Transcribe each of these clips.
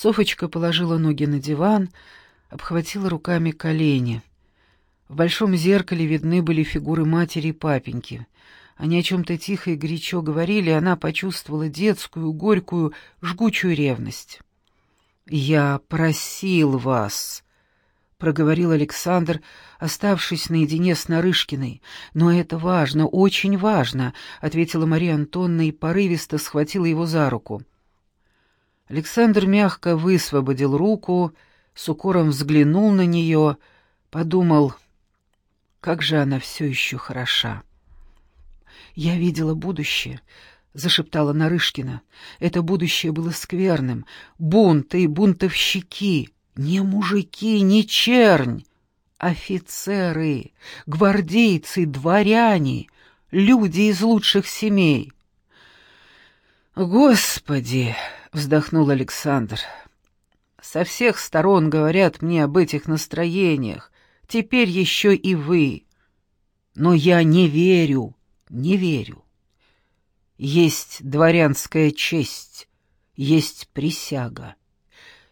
Софочка положила ноги на диван, обхватила руками колени. В большом зеркале видны были фигуры матери и папеньки. Они о чем-то тихо и горячо говорили, и она почувствовала детскую, горькую, жгучую ревность. «Я просил вас», — проговорил Александр, оставшись наедине с Нарышкиной. «Но это важно, очень важно», — ответила Мария Антонна и порывисто схватила его за руку. Александр мягко высвободил руку, с укором взглянул на нее, подумал, как же она все еще хороша. «Я видела будущее», — зашептала Нарышкина. «Это будущее было скверным. Бунты и бунтовщики, не мужики, не чернь, офицеры, гвардейцы, дворяне, люди из лучших семей». «Господи!» — вздохнул Александр. «Со всех сторон говорят мне об этих настроениях. Теперь еще и вы. Но я не верю, не верю. Есть дворянская честь, есть присяга,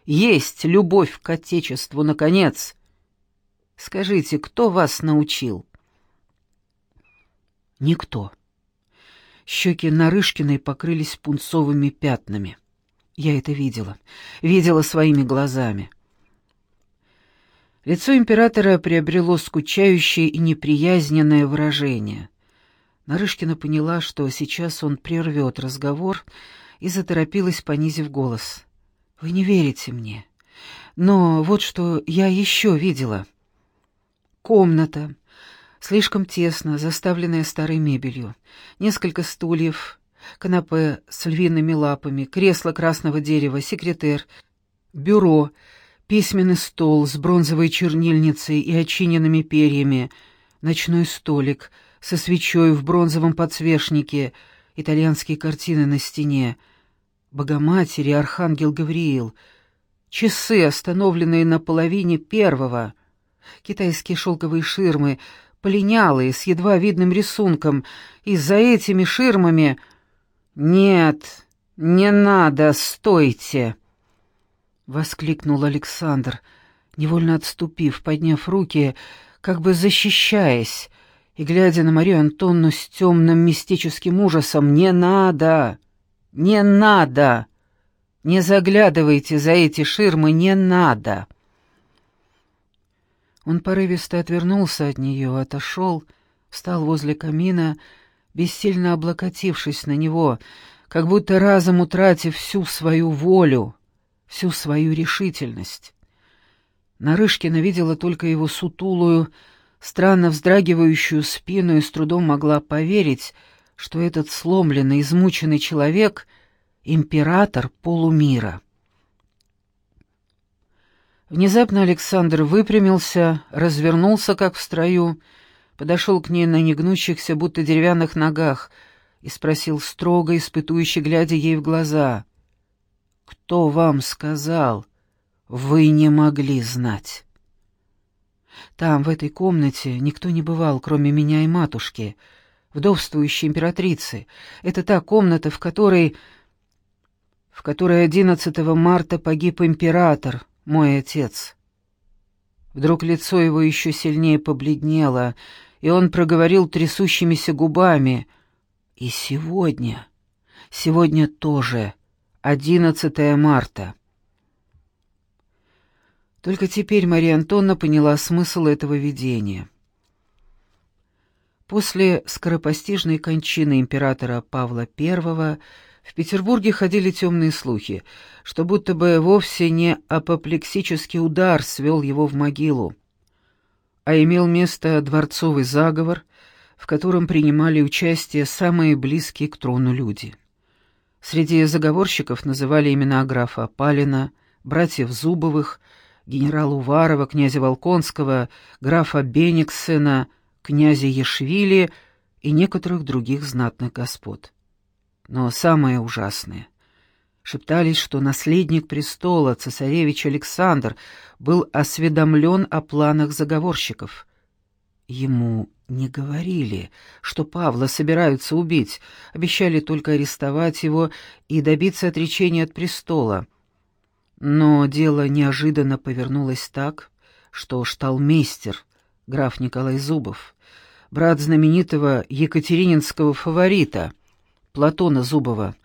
есть любовь к Отечеству, наконец. Скажите, кто вас научил?» «Никто». Щеки Нарышкиной покрылись пунцовыми пятнами. Я это видела, видела своими глазами. Лицо императора приобрело скучающее и неприязненное выражение. Нарышкина поняла, что сейчас он прервет разговор, и заторопилась, понизив голос. «Вы не верите мне. Но вот что я еще видела. Комната, Слишком тесно, заставленная старой мебелью. Несколько стульев, канапе с львиными лапами, кресло красного дерева, секретер, бюро, письменный стол с бронзовой чернильницей и очиненными перьями, ночной столик со свечой в бронзовом подсвечнике, итальянские картины на стене, Богоматери, Архангел Гавриил, часы, остановленные на половине первого, китайские шелковые ширмы — полинялые, с едва видным рисунком, и за этими ширмами... «Нет, не надо, стойте!» — воскликнул Александр, невольно отступив, подняв руки, как бы защищаясь, и глядя на Марию Антонну с темным мистическим ужасом. «Не надо! Не надо! Не заглядывайте за эти ширмы, не надо!» Он порывисто отвернулся от нее, отошел, встал возле камина, бессильно облокотившись на него, как будто разом утратив всю свою волю, всю свою решительность. Нарышкина видела только его сутулую, странно вздрагивающую спину и с трудом могла поверить, что этот сломленный, измученный человек — император полумира. Внезапно Александр выпрямился, развернулся, как в строю, подошел к ней на негнущихся, будто деревянных ногах, и спросил строго, испытующе глядя ей в глаза. «Кто вам сказал? Вы не могли знать». Там, в этой комнате, никто не бывал, кроме меня и матушки, вдовствующей императрицы. Это та комната, в которой... в которой 11 марта погиб император, мой отец». Вдруг лицо его еще сильнее побледнело, и он проговорил трясущимися губами. «И сегодня, сегодня тоже, 11 марта». Только теперь Мария Антонна поняла смысл этого видения. После скоропостижной кончины императора Павла I в Петербурге ходили темные слухи, что будто бы вовсе не апоплексический удар свел его в могилу, а имел место дворцовый заговор, в котором принимали участие самые близкие к трону люди. Среди заговорщиков называли имена графа Палина, братьев Зубовых, генерала Уварова, князя Волконского, графа Бениксена, князя Ешвили и некоторых других знатных господ. Но самое ужасное — шептались, что наследник престола, цесаревич Александр, был осведомлен о планах заговорщиков. Ему не говорили, что Павла собираются убить, обещали только арестовать его и добиться отречения от престола. Но дело неожиданно повернулось так, что шталмейстер, граф Николай Зубов, брат знаменитого екатерининского фаворита, Платона Зубова,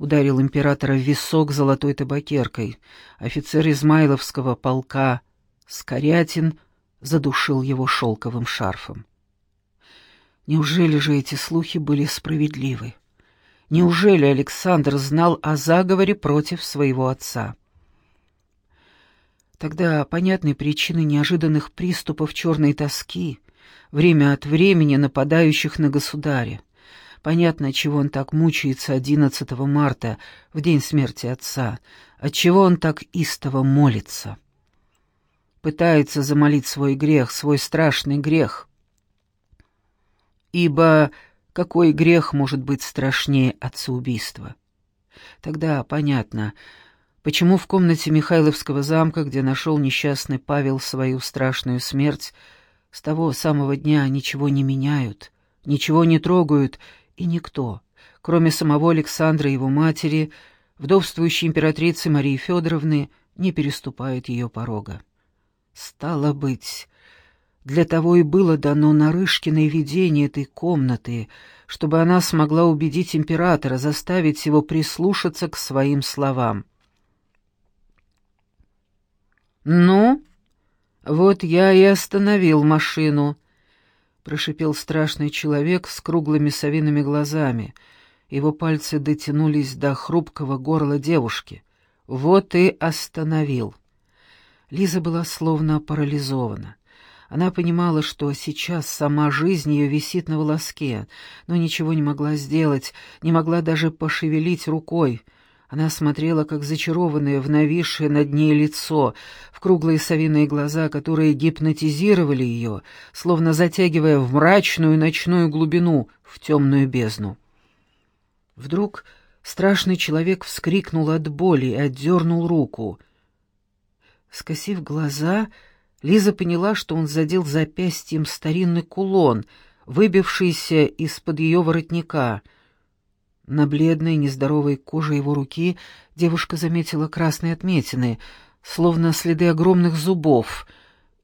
ударил императора в висок золотой табакеркой. Офицер Измайловского полка Скорятин задушил его шелковым шарфом. Неужели же эти слухи были справедливы? Неужели Александр знал о заговоре против своего отца? Тогда понятны причины неожиданных приступов черной тоски, время от времени нападающих на государя. Понятно, чего он так мучается 11 марта, в день смерти отца, отчего он так истово молится. Пытается замолить свой грех, свой страшный грех. Ибо какой грех может быть страшнее отцеубийства? Тогда понятно, почему в комнате Михайловского замка, где нашел несчастный Павел свою страшную смерть, с того самого дня ничего не меняют, ничего не трогают и никто, кроме самого Александра и его матери, вдовствующей императрицы Марии Федоровны, не переступает ее порога. Стало быть, для того и было дано Нарышкиной видение этой комнаты, чтобы она смогла убедить императора, заставить его прислушаться к своим словам. «Ну, вот я и остановил машину», — прошипел страшный человек с круглыми совиными глазами. Его пальцы дотянулись до хрупкого горла девушки. «Вот и остановил». Лиза была словно парализована. Она понимала, что сейчас сама жизнь ее висит на волоске, но ничего не могла сделать, не могла даже пошевелить рукой — она смотрела, как зачарованная в нависшее над ней лицо, в круглые совиные глаза, которые гипнотизировали ее, словно затягивая в мрачную ночную глубину, в темную бездну. Вдруг страшный человек вскрикнул от боли и отдернул руку. Скосив глаза, Лиза поняла, что он задел запястьем старинный кулон, выбившийся из-под ее воротника — на бледной, нездоровой коже его руки девушка заметила красные отметины, словно следы огромных зубов.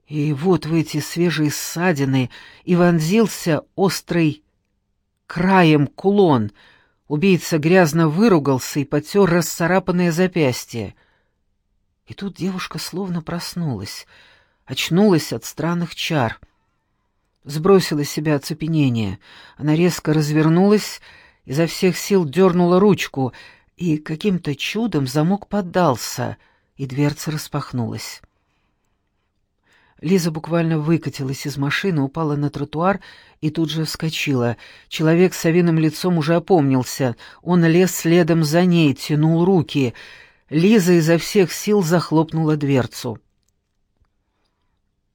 И вот в эти свежие ссадины и вонзился острый краем кулон. Убийца грязно выругался и потер расцарапанное запястье. И тут девушка словно проснулась, очнулась от странных чар. Сбросила с себя оцепенение. Она резко развернулась изо всех сил дернула ручку, и каким-то чудом замок поддался, и дверца распахнулась. Лиза буквально выкатилась из машины, упала на тротуар и тут же вскочила. Человек с совиным лицом уже опомнился. Он лез следом за ней, тянул руки. Лиза изо всех сил захлопнула дверцу.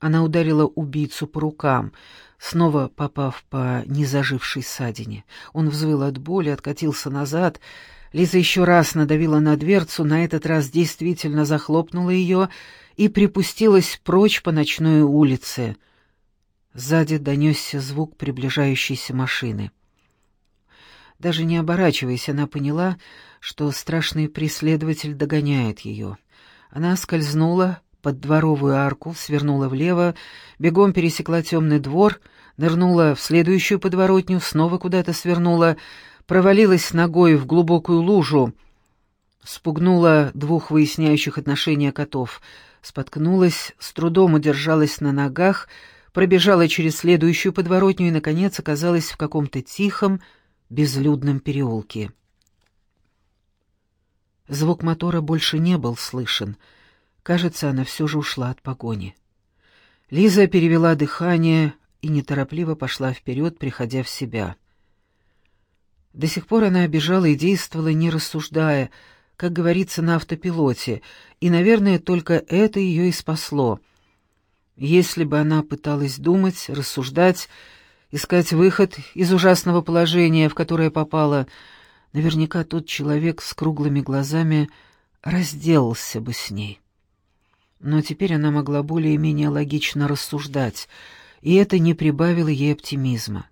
Она ударила убийцу по рукам снова попав по незажившей ссадине. Он взвыл от боли, откатился назад. Лиза еще раз надавила на дверцу, на этот раз действительно захлопнула ее и припустилась прочь по ночной улице. Сзади донесся звук приближающейся машины. Даже не оборачиваясь, она поняла, что страшный преследователь догоняет ее. Она скользнула под дворовую арку, свернула влево, бегом пересекла темный двор, нырнула в следующую подворотню, снова куда-то свернула, провалилась ногой в глубокую лужу, спугнула двух выясняющих отношения котов, споткнулась, с трудом удержалась на ногах, пробежала через следующую подворотню и, наконец, оказалась в каком-то тихом, безлюдном переулке. Звук мотора больше не был слышен — Кажется, она все же ушла от погони. Лиза перевела дыхание и неторопливо пошла вперед, приходя в себя. До сих пор она обижала и действовала, не рассуждая, как говорится, на автопилоте, и, наверное, только это ее и спасло. Если бы она пыталась думать, рассуждать, искать выход из ужасного положения, в которое попала, наверняка тот человек с круглыми глазами разделался бы с ней. Но теперь она могла более-менее логично рассуждать, и это не прибавило ей оптимизма.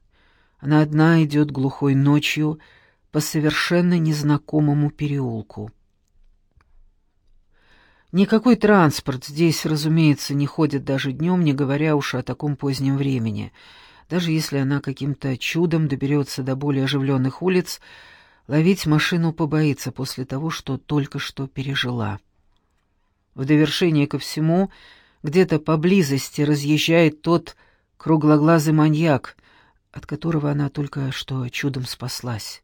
Она одна идет глухой ночью по совершенно незнакомому переулку. Никакой транспорт здесь, разумеется, не ходит даже днем, не говоря уж о таком позднем времени. Даже если она каким-то чудом доберется до более оживленных улиц, ловить машину побоится после того, что только что пережила. В довершение ко всему, где-то поблизости разъезжает тот круглоглазый маньяк, от которого она только что чудом спаслась.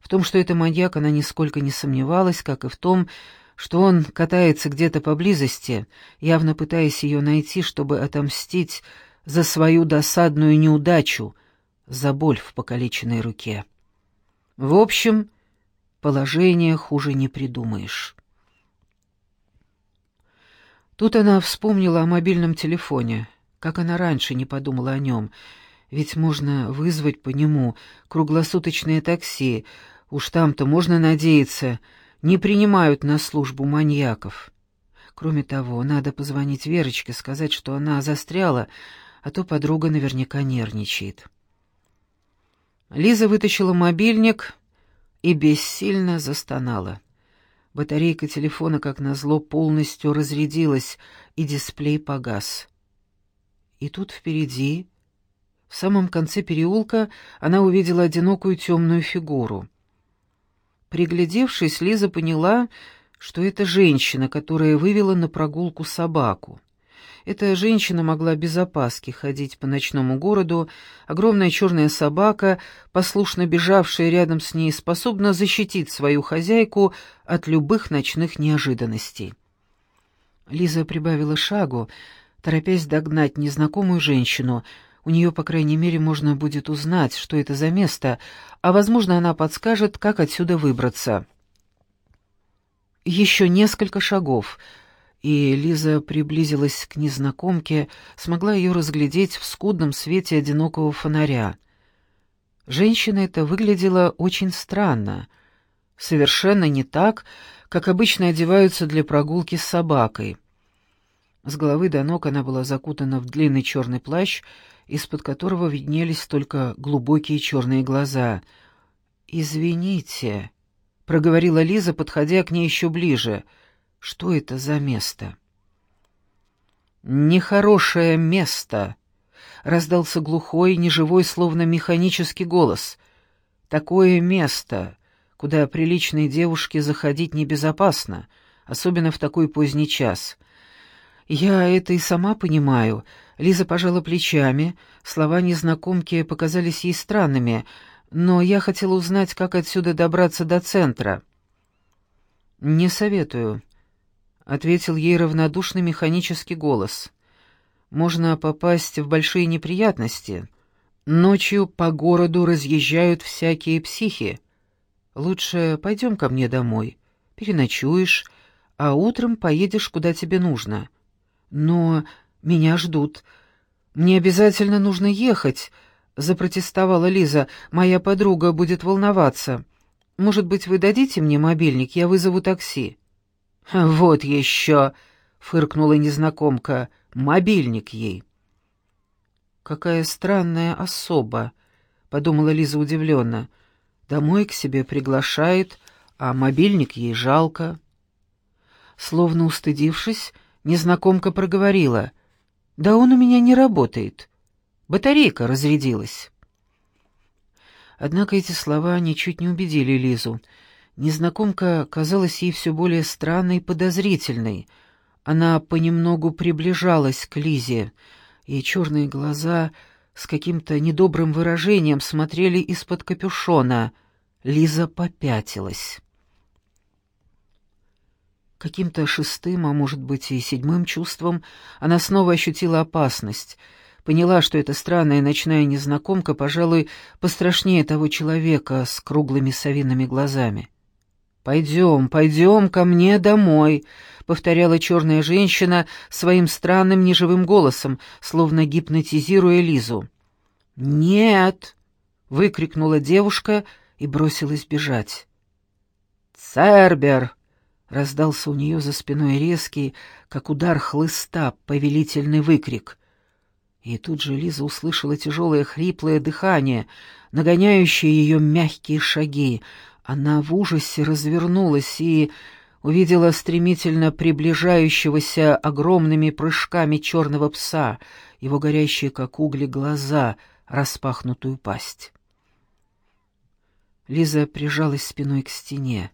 В том, что это маньяк, она нисколько не сомневалась, как и в том, что он катается где-то поблизости, явно пытаясь ее найти, чтобы отомстить за свою досадную неудачу, за боль в покалеченной руке. В общем, положение хуже не придумаешь. Тут она вспомнила о мобильном телефоне, как она раньше не подумала о нем, ведь можно вызвать по нему круглосуточное такси, уж там-то можно надеяться, не принимают на службу маньяков. Кроме того, надо позвонить Верочке, сказать, что она застряла, а то подруга наверняка нервничает. Лиза вытащила мобильник и бессильно застонала. Батарейка телефона, как назло, полностью разрядилась, и дисплей погас. И тут впереди, в самом конце переулка, она увидела одинокую темную фигуру. Приглядевшись, Лиза поняла, что это женщина, которая вывела на прогулку собаку. Эта женщина могла без опаски ходить по ночному городу, огромная черная собака, послушно бежавшая рядом с ней, способна защитить свою хозяйку от любых ночных неожиданностей. Лиза прибавила шагу, торопясь догнать незнакомую женщину. У нее, по крайней мере, можно будет узнать, что это за место, а, возможно, она подскажет, как отсюда выбраться. Еще несколько шагов, и Лиза приблизилась к незнакомке, смогла ее разглядеть в скудном свете одинокого фонаря. Женщина эта выглядела очень странно, совершенно не так, как обычно одеваются для прогулки с собакой. С головы до ног она была закутана в длинный черный плащ, из-под которого виднелись только глубокие черные глаза. «Извините», — проговорила Лиза, подходя к ней еще ближе, — «что это за место?» «Нехорошее место», — раздался глухой, неживой, словно механический голос. «Такое место, куда приличной девушке заходить небезопасно, особенно в такой поздний час». «Я это и сама понимаю». Лиза пожала плечами, слова незнакомки показались ей странными, но я хотела узнать, как отсюда добраться до центра. «Не советую», — ответил ей равнодушный механический голос. «Можно попасть в большие неприятности. Ночью по городу разъезжают всякие психи. Лучше пойдем ко мне домой, переночуешь, а утром поедешь, куда тебе нужно». «Но меня ждут. Мне обязательно нужно ехать», — запротестовала Лиза. «Моя подруга будет волноваться. Может быть, вы дадите мне мобильник, я вызову такси?» «Вот еще!» — фыркнула незнакомка. «Мобильник ей». «Какая странная особа», — подумала Лиза удивленно. «Домой к себе приглашает, а мобильник ей жалко». Словно устыдившись, Незнакомка проговорила. «Да он у меня не работает. Батарейка разрядилась». Однако эти слова ничуть не убедили Лизу. Незнакомка казалась ей все более странной и подозрительной. Она понемногу приближалась к Лизе, и черные глаза с каким-то недобрым выражением смотрели из-под капюшона. Лиза попятилась. Каким-то шестым, а может быть и седьмым чувством, она снова ощутила опасность. Поняла, что эта странная ночная незнакомка, пожалуй, пострашнее того человека с круглыми совиными глазами. «Пойдем, пойдем ко мне домой», — повторяла черная женщина своим странным неживым голосом, словно гипнотизируя Лизу. «Нет!» — выкрикнула девушка и бросилась бежать. «Цербер!» Раздался у нее за спиной резкий, как удар хлыста, повелительный выкрик. И тут же Лиза услышала тяжелое хриплое дыхание, нагоняющее ее мягкие шаги. Она в ужасе развернулась и, увидела стремительно приближающегося огромными прыжками черного пса, его горящие, как угли, глаза, распахнутую пасть. Лиза прижалась спиной к стене,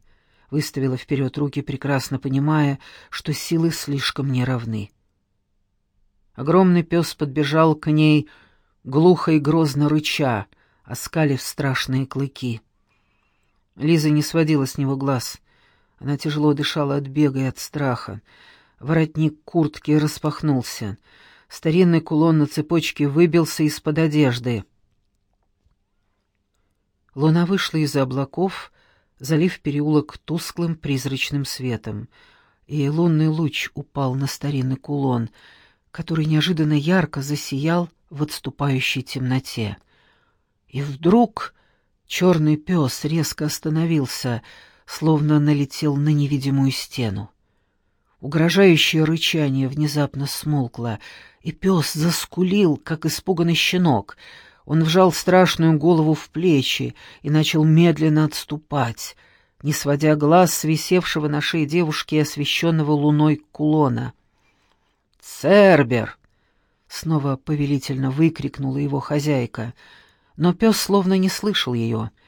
выставила вперед руки, прекрасно понимая, что силы слишком неравны. Огромный пес подбежал к ней, глухо и грозно рыча, оскалив страшные клыки. Лиза не сводила с него глаз. Она тяжело дышала от бега и от страха. Воротник куртки распахнулся. Старинный кулон на цепочке выбился из-под одежды. Луна вышла из-за облаков, залив переулок тусклым призрачным светом, и лунный луч упал на старинный кулон, который неожиданно ярко засиял в отступающей темноте. И вдруг черный пес резко остановился — словно налетел на невидимую стену. Угрожающее рычание внезапно смолкло, и пес заскулил, как испуганный щенок. Он вжал страшную голову в плечи и начал медленно отступать, не сводя глаз с висевшего на шее девушки освещенного луной кулона. «Цербер!» — снова повелительно выкрикнула его хозяйка, но пес словно не слышал ее —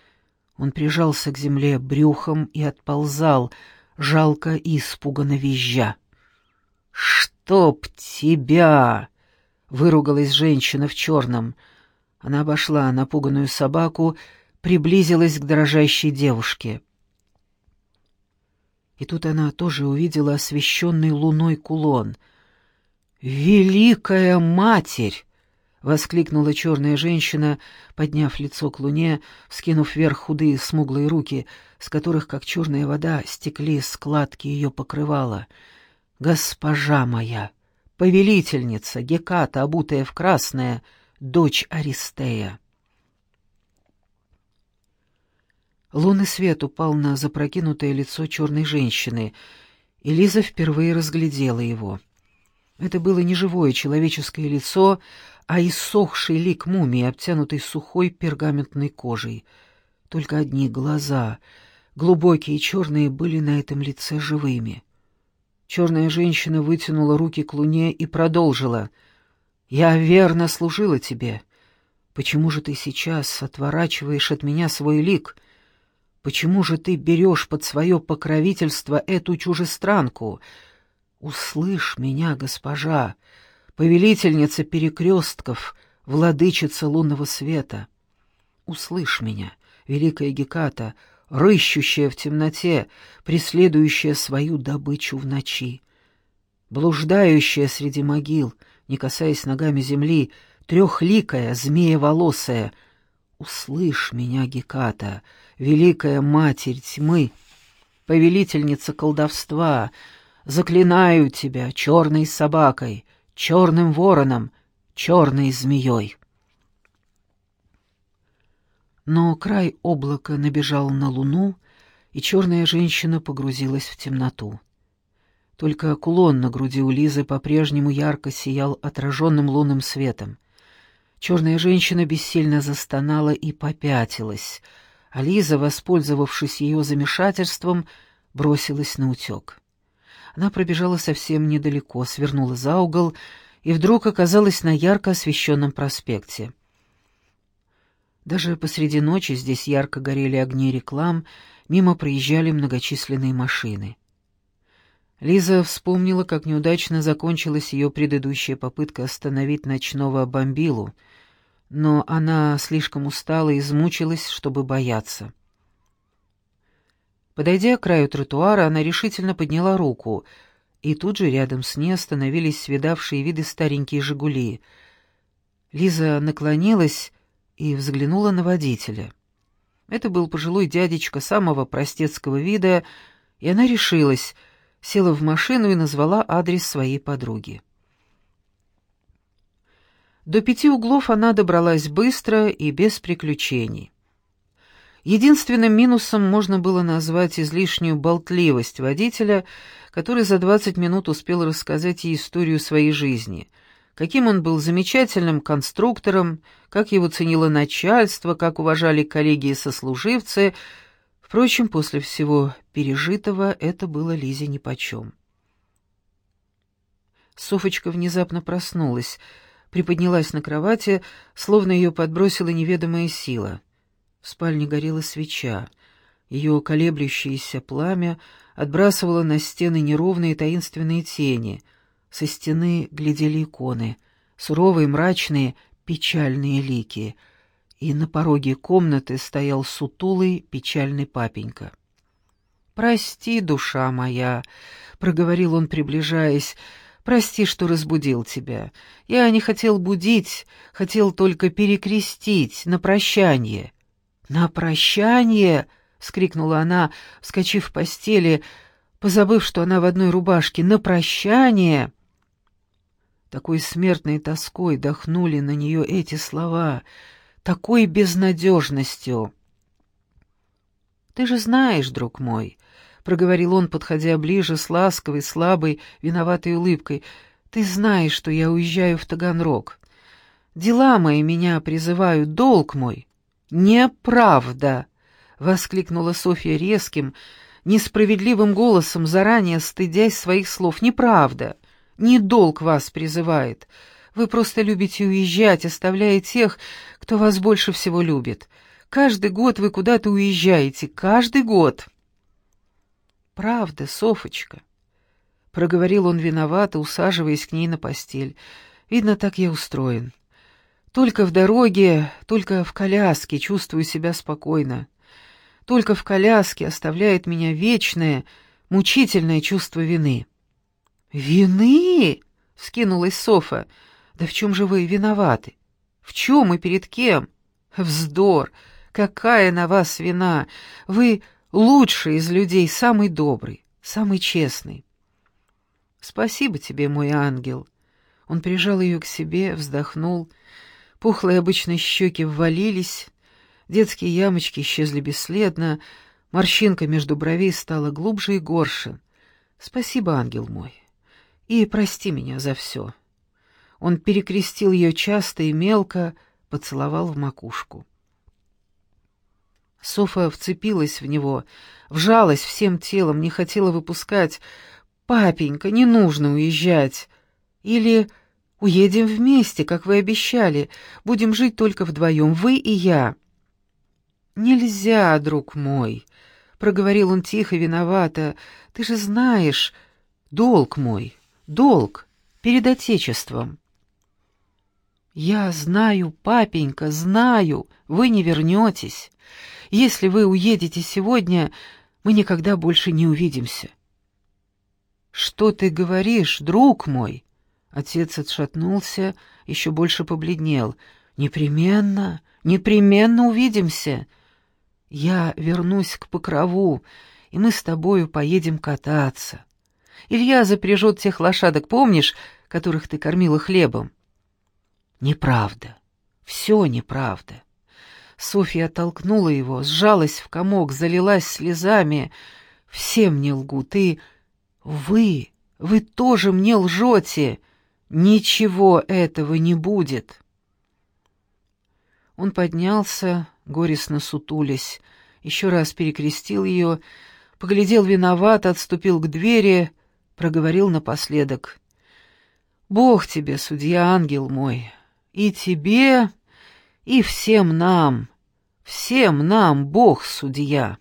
он прижался к земле брюхом и отползал, жалко и испуганно визжа. «Чтоб тебя!» — выругалась женщина в черном. Она обошла напуганную собаку, приблизилась к дрожащей девушке. И тут она тоже увидела освещенный луной кулон. «Великая Матерь!» Воскликнула черная женщина, подняв лицо к луне, скинув вверх худые смуглые руки, с которых, как черная вода, стекли складки ее покрывала. «Госпожа моя, повелительница, Геката, обутая в красное, дочь Аристея!» Лунный свет упал на запрокинутое лицо черной женщины, и Лиза впервые разглядела его. Это было не живое человеческое лицо, а иссохший лик мумии, обтянутый сухой пергаментной кожей. Только одни глаза, глубокие и черные, были на этом лице живыми. Черная женщина вытянула руки к луне и продолжила. «Я верно служила тебе. Почему же ты сейчас отворачиваешь от меня свой лик? Почему же ты берешь под свое покровительство эту чужестранку? Услышь меня, госпожа!» повелительница перекрестков, владычица лунного света. Услышь меня, великая Геката, рыщущая в темноте, преследующая свою добычу в ночи, блуждающая среди могил, не касаясь ногами земли, трехликая, змея-волосая. Услышь меня, Геката, великая матерь тьмы, повелительница колдовства, заклинаю тебя черной собакой, черным вороном, черной змеей. Но край облака набежал на луну, и черная женщина погрузилась в темноту. Только кулон на груди у Лизы по-прежнему ярко сиял отраженным лунным светом. Черная женщина бессильно застонала и попятилась, а Лиза, воспользовавшись ее замешательством, бросилась на утек. Она пробежала совсем недалеко, свернула за угол и вдруг оказалась на ярко освещенном проспекте. Даже посреди ночи здесь ярко горели огни реклам, мимо проезжали многочисленные машины. Лиза вспомнила, как неудачно закончилась ее предыдущая попытка остановить ночного бомбилу, но она слишком устала и измучилась, чтобы бояться. Подойдя к краю тротуара, она решительно подняла руку, и тут же рядом с ней остановились свидавшие виды старенькие «Жигули». Лиза наклонилась и взглянула на водителя. Это был пожилой дядечка самого простецкого вида, и она решилась, села в машину и назвала адрес своей подруги. До пяти углов она добралась быстро и без приключений. Единственным минусом можно было назвать излишнюю болтливость водителя, который за 20 минут успел рассказать ей историю своей жизни. Каким он был замечательным конструктором, как его ценило начальство, как уважали коллеги и сослуживцы. Впрочем, после всего пережитого это было Лизе нипочем. Софочка внезапно проснулась, приподнялась на кровати, словно ее подбросила неведомая сила. В спальне горела свеча. Ее колеблющееся пламя отбрасывало на стены неровные таинственные тени. Со стены глядели иконы, суровые, мрачные, печальные лики. И на пороге комнаты стоял сутулый, печальный папенька. «Прости, душа моя», — проговорил он, приближаясь, — Прости, что разбудил тебя. Я не хотел будить, хотел только перекрестить на прощание». «На прощание!» — вскрикнула она, вскочив в постели, позабыв, что она в одной рубашке. «На прощание!» Такой смертной тоской дохнули на нее эти слова, такой безнадежностью. «Ты же знаешь, друг мой», — проговорил он, подходя ближе с ласковой, слабой, виноватой улыбкой. «Ты знаешь, что я уезжаю в Таганрог. Дела мои меня призывают, долг мой». «Неправда!» — воскликнула Софья резким, несправедливым голосом, заранее стыдясь своих слов. «Неправда! Не долг вас призывает. Вы просто любите уезжать, оставляя тех, кто вас больше всего любит. Каждый год вы куда-то уезжаете, каждый год!» «Правда, Софочка», — проговорил он виновато, усаживаясь к ней на постель. «Видно, так я устроен. Только в дороге, только в коляске чувствую себя спокойно. Только в коляске оставляет меня вечное, мучительное чувство вины». «Вины?» — скинулась Софа. «Да в чем же вы виноваты? В чем и перед кем? Вздор! Какая на вас вина! Вы лучший из людей, самый добрый, самый честный. Спасибо тебе, мой ангел. Он прижал ее к себе, вздохнул. Пухлые обычные щеки ввалились, детские ямочки исчезли бесследно, морщинка между бровей стала глубже и горше. Спасибо, ангел мой. И прости меня за все. Он перекрестил ее часто и мелко, поцеловал в макушку. Софа вцепилась в него, вжалась всем телом, не хотела выпускать. «Папенька, не нужно уезжать. Или уедем вместе, как вы обещали. Будем жить только вдвоем, вы и я». «Нельзя, друг мой», — проговорил он тихо, виновато. «Ты же знаешь, долг мой, долг перед Отечеством». «Я знаю, папенька, знаю, вы не вернетесь. Если вы уедете сегодня, мы никогда больше не увидимся». «Что ты говоришь, друг мой?» Отец отшатнулся, еще больше побледнел. «Непременно, непременно увидимся. Я вернусь к покрову, и мы с тобою поедем кататься. Илья запряжет тех лошадок, помнишь, которых ты кормила хлебом?» «Неправда. Все неправда. Софья оттолкнула его, сжалась в комок, залилась слезами. «Все мне лгут, и... Вы, вы тоже мне лжете! Ничего этого не будет!» Он поднялся, горестно сутулясь, еще раз перекрестил ее, поглядел виноват, отступил к двери, проговорил напоследок. «Бог тебе, судья, ангел мой, и тебе...» И всем нам, всем нам Бог судья.